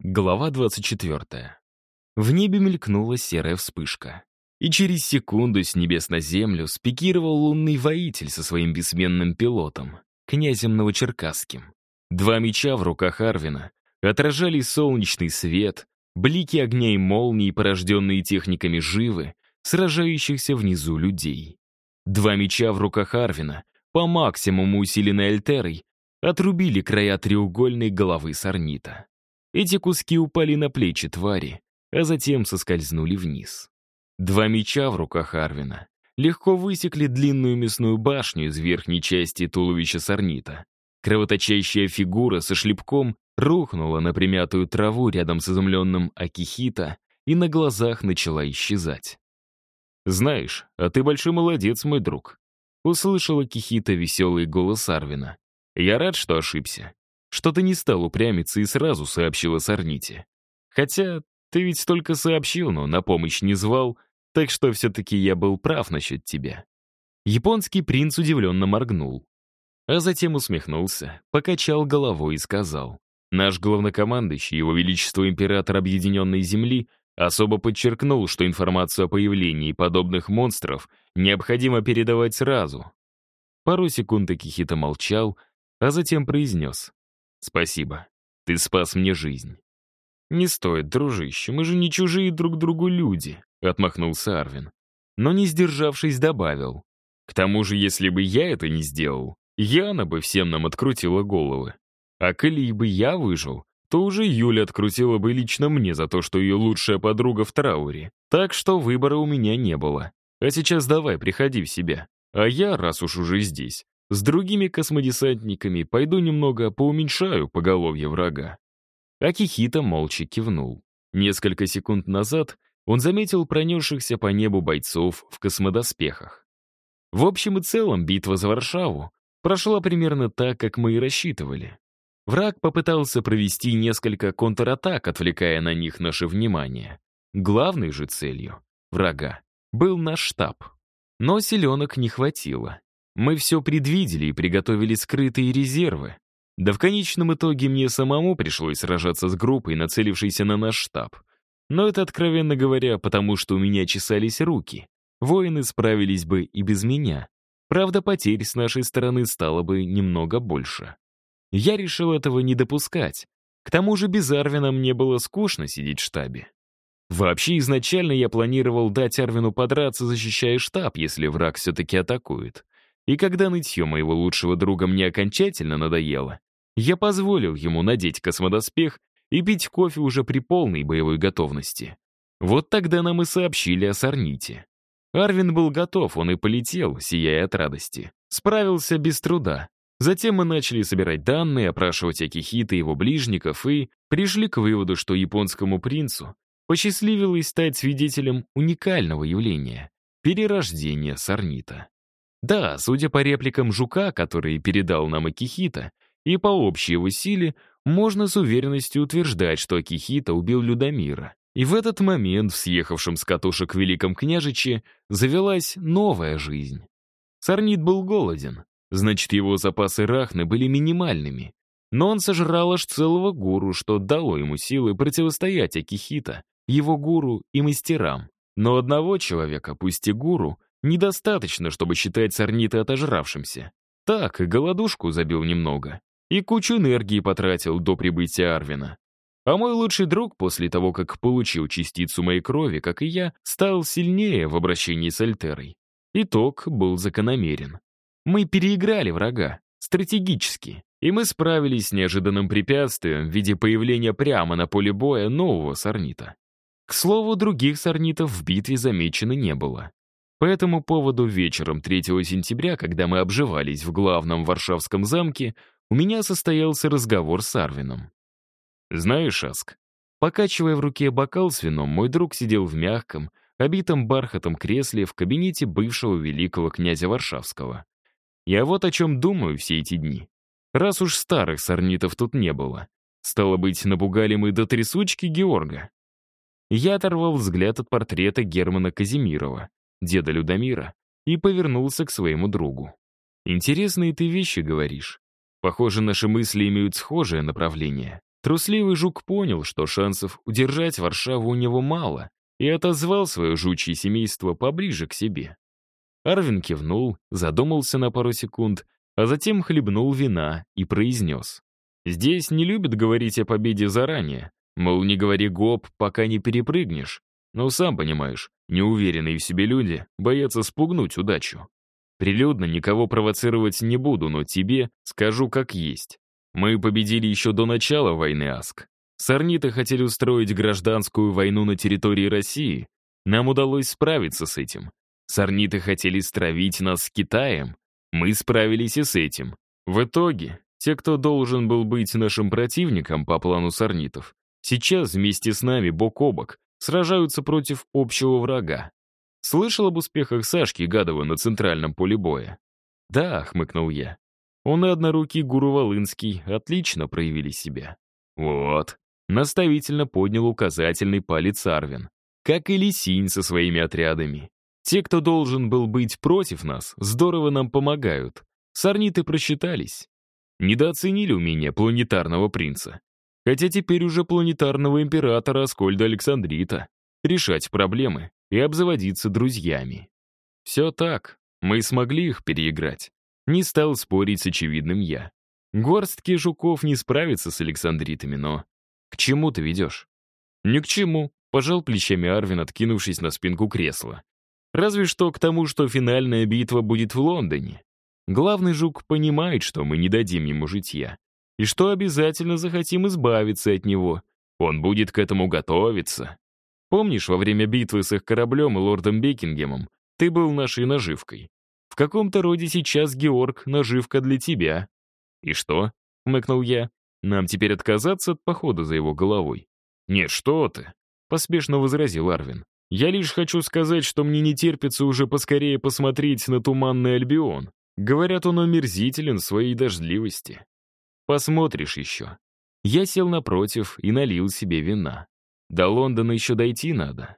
Глава 24. В небе мелькнула серая вспышка. И через секунду с небес на землю спикировал лунный воитель со своим бессменным пилотом, князем Новочеркасским. Два меча в руках Арвина отражали солнечный свет, блики огня и молний, порожденные техниками живы, сражающихся внизу людей. Два меча в руках Арвина, по максимуму усиленной альтерой, отрубили края треугольной головы Сорнита. Эти куски упали на плечи твари, а затем соскользнули вниз. Два меча в руках Арвина легко высекли длинную мясную башню из верхней части туловища сорнита. Кровоточащая фигура со шлепком рухнула на примятую траву рядом с изумленным Акихита и на глазах начала исчезать. «Знаешь, а ты большой молодец, мой друг», — услышала Кихита веселый голос Арвина. «Я рад, что ошибся что ты не стал упрямиться и сразу сообщил о Сорните. Хотя ты ведь только сообщил, но на помощь не звал, так что все-таки я был прав насчет тебя». Японский принц удивленно моргнул, а затем усмехнулся, покачал головой и сказал, «Наш главнокомандующий, его величество император Объединенной Земли, особо подчеркнул, что информацию о появлении подобных монстров необходимо передавать сразу». Пару секунд Акихита молчал, а затем произнес, «Спасибо. Ты спас мне жизнь». «Не стоит, дружище, мы же не чужие друг другу люди», — отмахнулся Арвин. Но, не сдержавшись, добавил. «К тому же, если бы я это не сделал, Яна бы всем нам открутила головы. А коли бы я выжил, то уже Юля открутила бы лично мне за то, что ее лучшая подруга в трауре. Так что выбора у меня не было. А сейчас давай, приходи в себя. А я, раз уж уже здесь, с другими космодесантниками пойду немного поуменьшаю поголовье врага. Акихита молча кивнул. Несколько секунд назад он заметил пронесшихся по небу бойцов в космодоспехах. В общем и целом битва за Варшаву прошла примерно так, как мы и рассчитывали. Враг попытался провести несколько контратак, отвлекая на них наше внимание. Главной же целью врага был наш штаб. Но селенок не хватило. Мы все предвидели и приготовили скрытые резервы. Да в конечном итоге мне самому пришлось сражаться с группой, нацелившейся на наш штаб. Но это, откровенно говоря, потому что у меня чесались руки. Воины справились бы и без меня. Правда, потерь с нашей стороны стало бы немного больше. Я решил этого не допускать. К тому же без Арвина мне было скучно сидеть в штабе. Вообще, изначально я планировал дать Арвину подраться, защищая штаб, если враг все-таки атакует. И когда нытье моего лучшего друга мне окончательно надоело, я позволил ему надеть космодоспех и пить кофе уже при полной боевой готовности. Вот тогда нам и сообщили о Сорните. Арвин был готов, он и полетел, сияя от радости. Справился без труда. Затем мы начали собирать данные, опрашивать Акихита и его ближников и пришли к выводу, что японскому принцу посчастливилось стать свидетелем уникального явления — перерождения Сорнита. Да, судя по репликам Жука, которые передал нам Акихита, и по общей его силе, можно с уверенностью утверждать, что Акихита убил Людомира. И в этот момент в съехавшем с катушек Великом княжиче завелась новая жизнь. Сарнит был голоден, значит, его запасы рахны были минимальными. Но он сожрал аж целого гуру, что дало ему силы противостоять Акихита, его гуру и мастерам. Но одного человека, пусть и гуру, Недостаточно, чтобы считать Сорнита отожравшимся. Так, голодушку забил немного. И кучу энергии потратил до прибытия Арвина. А мой лучший друг после того, как получил частицу моей крови, как и я, стал сильнее в обращении с Альтерой. Итог был закономерен. Мы переиграли врага, стратегически, и мы справились с неожиданным препятствием в виде появления прямо на поле боя нового сорнита. К слову, других сорнитов в битве замечено не было. По этому поводу вечером 3 сентября, когда мы обживались в главном Варшавском замке, у меня состоялся разговор с Арвином. «Знаешь, Аск, покачивая в руке бокал с вином, мой друг сидел в мягком, обитом бархатом кресле в кабинете бывшего великого князя Варшавского. Я вот о чем думаю все эти дни. Раз уж старых сорнитов тут не было, стало быть, напугали мы до трясучки Георга. Я оторвал взгляд от портрета Германа Казимирова, деда Людомира, и повернулся к своему другу. «Интересные ты вещи говоришь. Похоже, наши мысли имеют схожее направление. Трусливый жук понял, что шансов удержать Варшаву у него мало, и отозвал свое жучье семейство поближе к себе. Арвин кивнул, задумался на пару секунд, а затем хлебнул вина и произнес. «Здесь не любят говорить о победе заранее, мол, не говори гоп, пока не перепрыгнешь. Но сам понимаешь, неуверенные в себе люди боятся спугнуть удачу. Прилюдно никого провоцировать не буду, но тебе скажу как есть. Мы победили еще до начала войны Аск. Сорниты хотели устроить гражданскую войну на территории России. Нам удалось справиться с этим. Сорниты хотели стравить нас с Китаем. Мы справились и с этим. В итоге, те, кто должен был быть нашим противником по плану сорнитов, сейчас вместе с нами бок о бок сражаются против общего врага. Слышал об успехах Сашки Гадова на центральном поле боя? Да, хмыкнул я. Он и однорукий Гуру Волынский отлично проявили себя. Вот. Наставительно поднял указательный палец Арвин. Как и Лисинь со своими отрядами. Те, кто должен был быть против нас, здорово нам помогают. Сорниты просчитались. Недооценили умения планетарного принца. Хотя теперь уже планетарного императора Аскольда Александрита. Решать проблемы и обзаводиться друзьями. Все так, мы смогли их переиграть. Не стал спорить с очевидным я. Горстки жуков не справятся с Александритами, но... К чему ты ведешь? Ни к чему, пожал плечами Арвин, откинувшись на спинку кресла. Разве что к тому, что финальная битва будет в Лондоне. Главный жук понимает, что мы не дадим ему житья, и что обязательно захотим избавиться от него. Он будет к этому готовиться. Помнишь, во время битвы с их кораблем и лордом Бекингемом ты был нашей наживкой? В каком-то роде сейчас, Георг, наживка для тебя. И что? — мыкнул я. Нам теперь отказаться от похода за его головой? Нет, что ты, — поспешно возразил Арвин. Я лишь хочу сказать, что мне не терпится уже поскорее посмотреть на туманный Альбион. Говорят, он омерзителен своей дождливости. Посмотришь еще. Я сел напротив и налил себе вина. До Лондона еще дойти надо.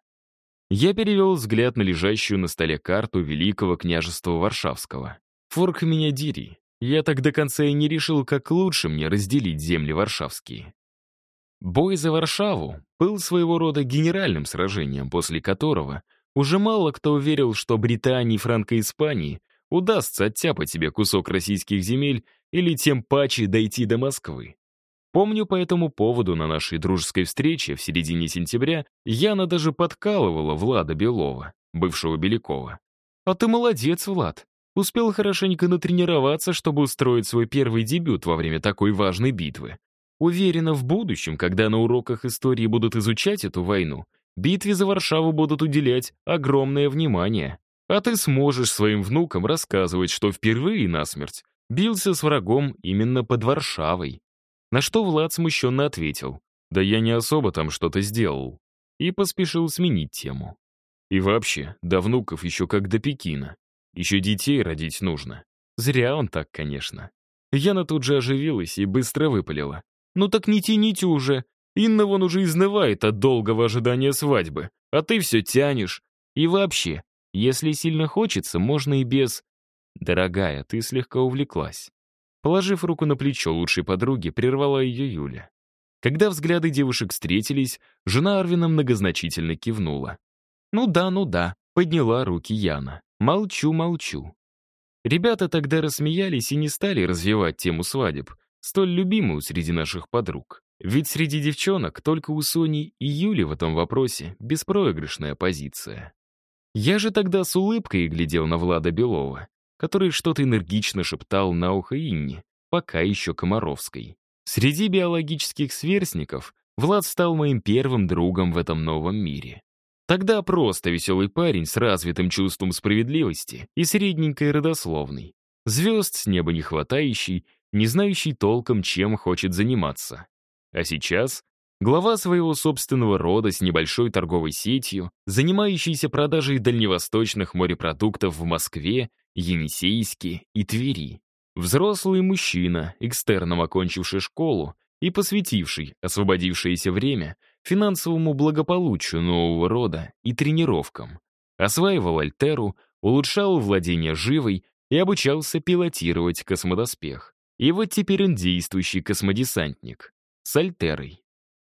Я перевел взгляд на лежащую на столе карту Великого княжества Варшавского. Форк меня дери. Я так до конца и не решил, как лучше мне разделить земли варшавские. Бой за Варшаву был своего рода генеральным сражением, после которого уже мало кто верил, что Британии, Франко-Испании удастся оттяпать себе кусок российских земель или тем паче дойти до Москвы. Помню, по этому поводу на нашей дружеской встрече в середине сентября Яна даже подкалывала Влада Белова, бывшего Белякова. «А ты молодец, Влад. Успел хорошенько натренироваться, чтобы устроить свой первый дебют во время такой важной битвы. Уверена, в будущем, когда на уроках истории будут изучать эту войну, битве за Варшаву будут уделять огромное внимание. А ты сможешь своим внукам рассказывать, что впервые насмерть бился с врагом именно под Варшавой. На что Влад смущенно ответил, «Да я не особо там что-то сделал». И поспешил сменить тему. И вообще, до внуков еще как до Пекина. Еще детей родить нужно. Зря он так, конечно. Яна тут же оживилась и быстро выпалила. «Ну так не тяните уже. Инна вон уже изнывает от долгого ожидания свадьбы, а ты все тянешь. И вообще, если сильно хочется, можно и без...» «Дорогая, ты слегка увлеклась. Положив руку на плечо лучшей подруги, прервала ее Юля. Когда взгляды девушек встретились, жена Арвина многозначительно кивнула. «Ну да, ну да», — подняла руки Яна. «Молчу, молчу». Ребята тогда рассмеялись и не стали развивать тему свадеб, столь любимую среди наших подруг. Ведь среди девчонок только у Сони и Юли в этом вопросе беспроигрышная позиция. Я же тогда с улыбкой глядел на Влада Белова, который что-то энергично шептал на ухо Инне, пока еще Комаровской. Среди биологических сверстников Влад стал моим первым другом в этом новом мире. Тогда просто веселый парень с развитым чувством справедливости и средненькой родословной. Звезд с неба не хватающий, не знающий толком, чем хочет заниматься. А сейчас глава своего собственного рода с небольшой торговой сетью, занимающийся продажей дальневосточных морепродуктов в Москве Енисейске и Твери. Взрослый мужчина, экстерном окончивший школу и посвятивший освободившееся время финансовому благополучию нового рода и тренировкам. Осваивал Альтеру, улучшал владение живой и обучался пилотировать космодоспех. И вот теперь он действующий космодесантник. с Альтерой.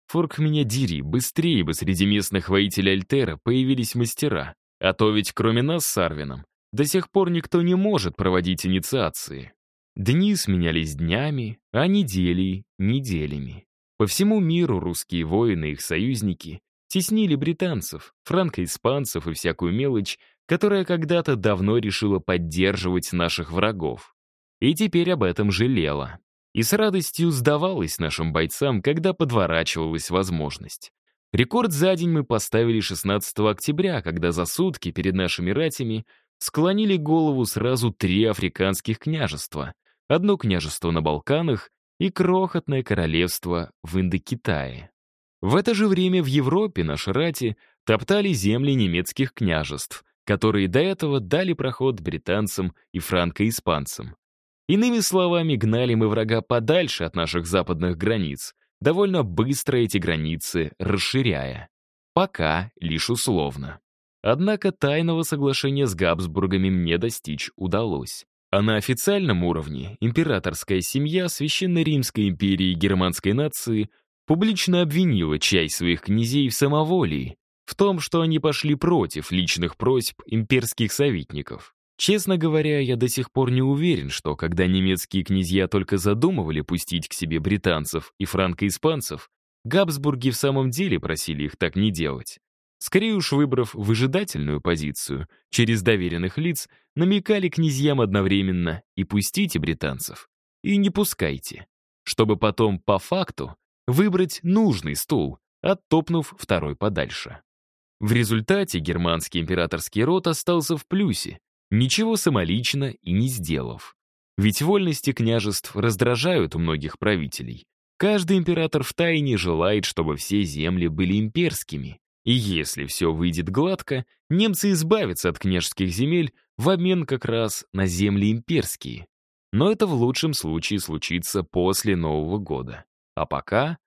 Форк меня дери, быстрее бы среди местных воителей Альтера появились мастера, а то ведь кроме нас с Арвином до сих пор никто не может проводить инициации. Дни сменялись днями, а недели — неделями. По всему миру русские воины и их союзники теснили британцев, франко-испанцев и всякую мелочь, которая когда-то давно решила поддерживать наших врагов. И теперь об этом жалела. И с радостью сдавалась нашим бойцам, когда подворачивалась возможность. Рекорд за день мы поставили 16 октября, когда за сутки перед нашими ратями склонили голову сразу три африканских княжества. Одно княжество на Балканах и крохотное королевство в Индокитае. В это же время в Европе наши рати топтали земли немецких княжеств, которые до этого дали проход британцам и франко-испанцам. Иными словами, гнали мы врага подальше от наших западных границ, довольно быстро эти границы расширяя. Пока лишь условно. Однако тайного соглашения с Габсбургами мне достичь удалось. А на официальном уровне императорская семья Священной Римской империи и германской нации публично обвинила часть своих князей в самоволии, в том, что они пошли против личных просьб имперских советников. Честно говоря, я до сих пор не уверен, что когда немецкие князья только задумывали пустить к себе британцев и франко-испанцев, Габсбурги в самом деле просили их так не делать. Скорее уж выбрав выжидательную позицию, через доверенных лиц намекали князьям одновременно и пустите британцев, и не пускайте, чтобы потом по факту выбрать нужный стул, оттопнув второй подальше. В результате германский императорский род остался в плюсе, ничего самолично и не сделав. Ведь вольности княжеств раздражают многих правителей. Каждый император втайне желает, чтобы все земли были имперскими, и если все выйдет гладко, немцы избавятся от княжеских земель в обмен как раз на земли имперские. Но это в лучшем случае случится после Нового года. А пока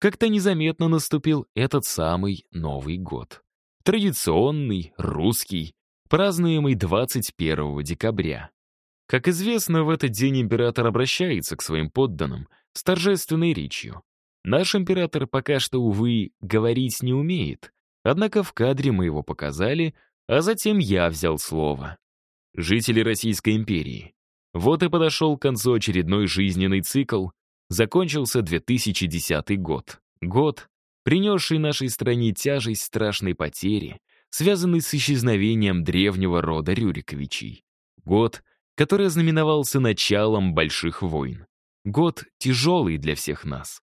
как-то незаметно наступил этот самый Новый год. Традиционный, русский, празднуемый 21 декабря. Как известно, в этот день император обращается к своим подданным с торжественной речью. Наш император пока что, увы, говорить не умеет, однако в кадре мы его показали, а затем я взял слово. Жители Российской империи. Вот и подошел к концу очередной жизненный цикл, закончился 2010 год. Год, принесший нашей стране тяжесть страшной потери, связанный с исчезновением древнего рода Рюриковичей. Год, который ознаменовался началом больших войн. Год тяжелый для всех нас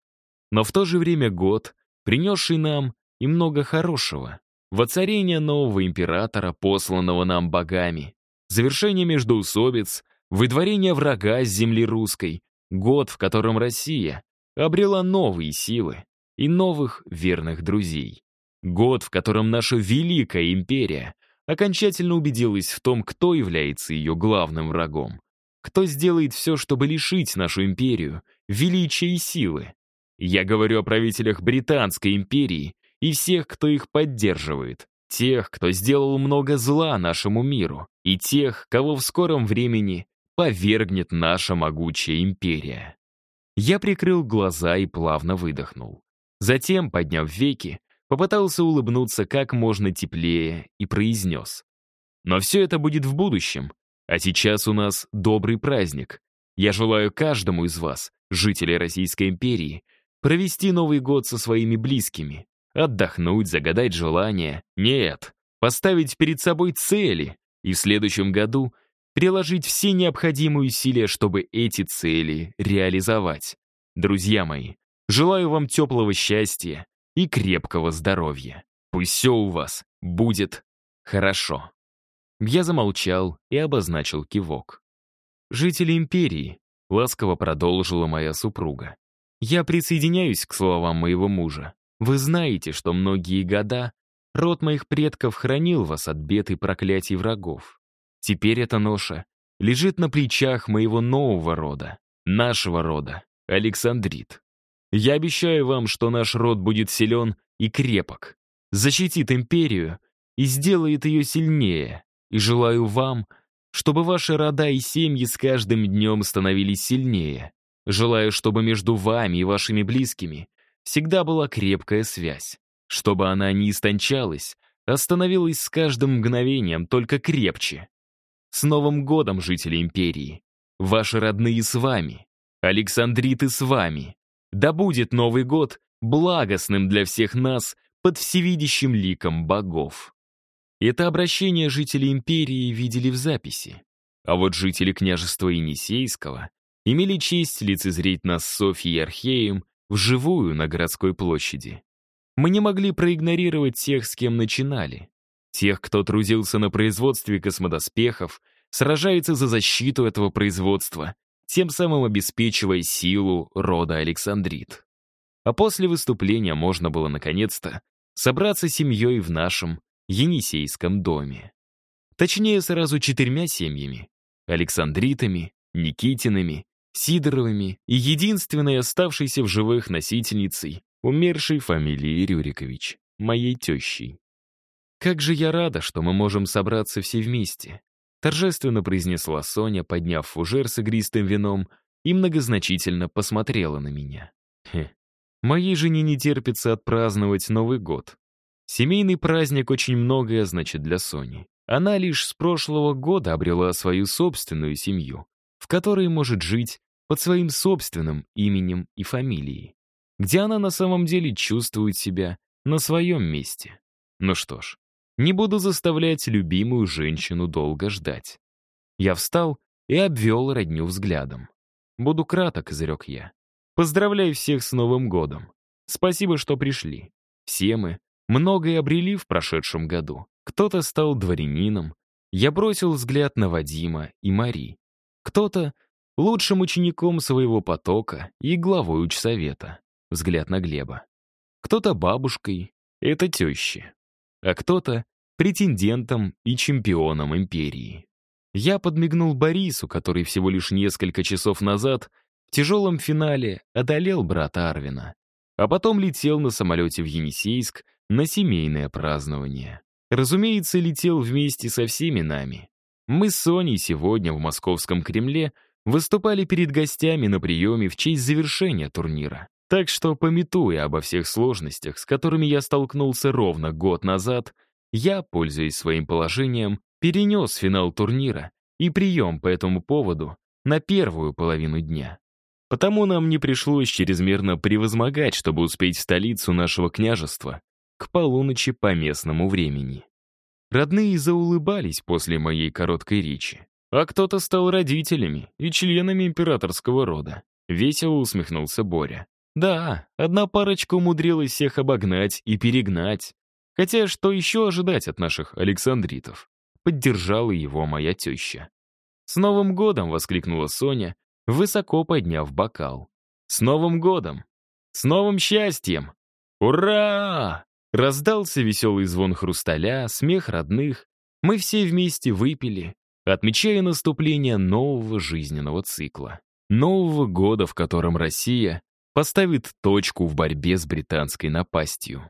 но в то же время год, принесший нам и много хорошего. Воцарение нового императора, посланного нам богами, завершение междоусобиц, выдворение врага с земли русской, год, в котором Россия обрела новые силы и новых верных друзей. Год, в котором наша великая империя окончательно убедилась в том, кто является ее главным врагом. Кто сделает все, чтобы лишить нашу империю величия и силы, я говорю о правителях Британской империи и всех, кто их поддерживает. Тех, кто сделал много зла нашему миру, и тех, кого в скором времени повергнет наша могучая империя. Я прикрыл глаза и плавно выдохнул. Затем, подняв веки, попытался улыбнуться как можно теплее и произнес. Но все это будет в будущем, а сейчас у нас добрый праздник. Я желаю каждому из вас, жителей Российской империи, Провести Новый год со своими близкими. Отдохнуть, загадать желания. Нет. Поставить перед собой цели. И в следующем году приложить все необходимые усилия, чтобы эти цели реализовать. Друзья мои, желаю вам теплого счастья и крепкого здоровья. Пусть все у вас будет хорошо. Я замолчал и обозначил кивок. «Жители империи», — ласково продолжила моя супруга. Я присоединяюсь к словам моего мужа. Вы знаете, что многие года род моих предков хранил вас от бед и проклятий врагов. Теперь эта ноша лежит на плечах моего нового рода, нашего рода, Александрит. Я обещаю вам, что наш род будет силен и крепок, защитит империю и сделает ее сильнее. И желаю вам, чтобы ваши рода и семьи с каждым днем становились сильнее, Желаю, чтобы между вами и вашими близкими всегда была крепкая связь, чтобы она не истончалась, а становилась с каждым мгновением только крепче. С Новым годом, жители империи! Ваши родные с вами, Александриты с вами. Да будет Новый год благостным для всех нас под всевидящим ликом богов. Это обращение жители империи видели в записи. А вот жители княжества Енисейского имели честь лицезреть нас с Софьей и Археем вживую на городской площади. Мы не могли проигнорировать тех, с кем начинали. Тех, кто трудился на производстве космодоспехов, сражается за защиту этого производства, тем самым обеспечивая силу рода Александрит. А после выступления можно было, наконец-то, собраться семьей в нашем Енисейском доме. Точнее, сразу четырьмя семьями. Александритами, Никитинами, Сидоровыми и единственной оставшейся в живых носительницей, умершей фамилии Рюрикович, моей тещей. «Как же я рада, что мы можем собраться все вместе», торжественно произнесла Соня, подняв фужер с игристым вином и многозначительно посмотрела на меня. Хе. Моей жене не терпится отпраздновать Новый год. Семейный праздник очень многое значит для Сони. Она лишь с прошлого года обрела свою собственную семью, в которой может жить под своим собственным именем и фамилией, где она на самом деле чувствует себя на своем месте. Ну что ж, не буду заставлять любимую женщину долго ждать. Я встал и обвел родню взглядом. Буду краток, изрек я. Поздравляю всех с Новым годом. Спасибо, что пришли. Все мы многое обрели в прошедшем году. Кто-то стал дворянином. Я бросил взгляд на Вадима и Мари. Кто-то лучшим учеником своего потока и главой учсовета. Взгляд на Глеба. Кто-то бабушкой, это тещи. А кто-то претендентом и чемпионом империи. Я подмигнул Борису, который всего лишь несколько часов назад в тяжелом финале одолел брата Арвина, а потом летел на самолете в Енисейск на семейное празднование. Разумеется, летел вместе со всеми нами. Мы с Соней сегодня в московском Кремле выступали перед гостями на приеме в честь завершения турнира. Так что, пометуя обо всех сложностях, с которыми я столкнулся ровно год назад, я, пользуясь своим положением, перенес финал турнира и прием по этому поводу на первую половину дня. Потому нам не пришлось чрезмерно превозмогать, чтобы успеть в столицу нашего княжества к полуночи по местному времени. Родные заулыбались после моей короткой речи, а кто-то стал родителями и членами императорского рода. Весело усмехнулся Боря. Да, одна парочка умудрилась всех обогнать и перегнать. Хотя что еще ожидать от наших Александритов? Поддержала его моя теща. «С Новым годом!» — воскликнула Соня, высоко подняв бокал. «С Новым годом! С новым счастьем! Ура!» Раздался веселый звон хрусталя, смех родных. Мы все вместе выпили, отмечая наступление нового жизненного цикла. Нового года, в котором Россия поставит точку в борьбе с британской напастью.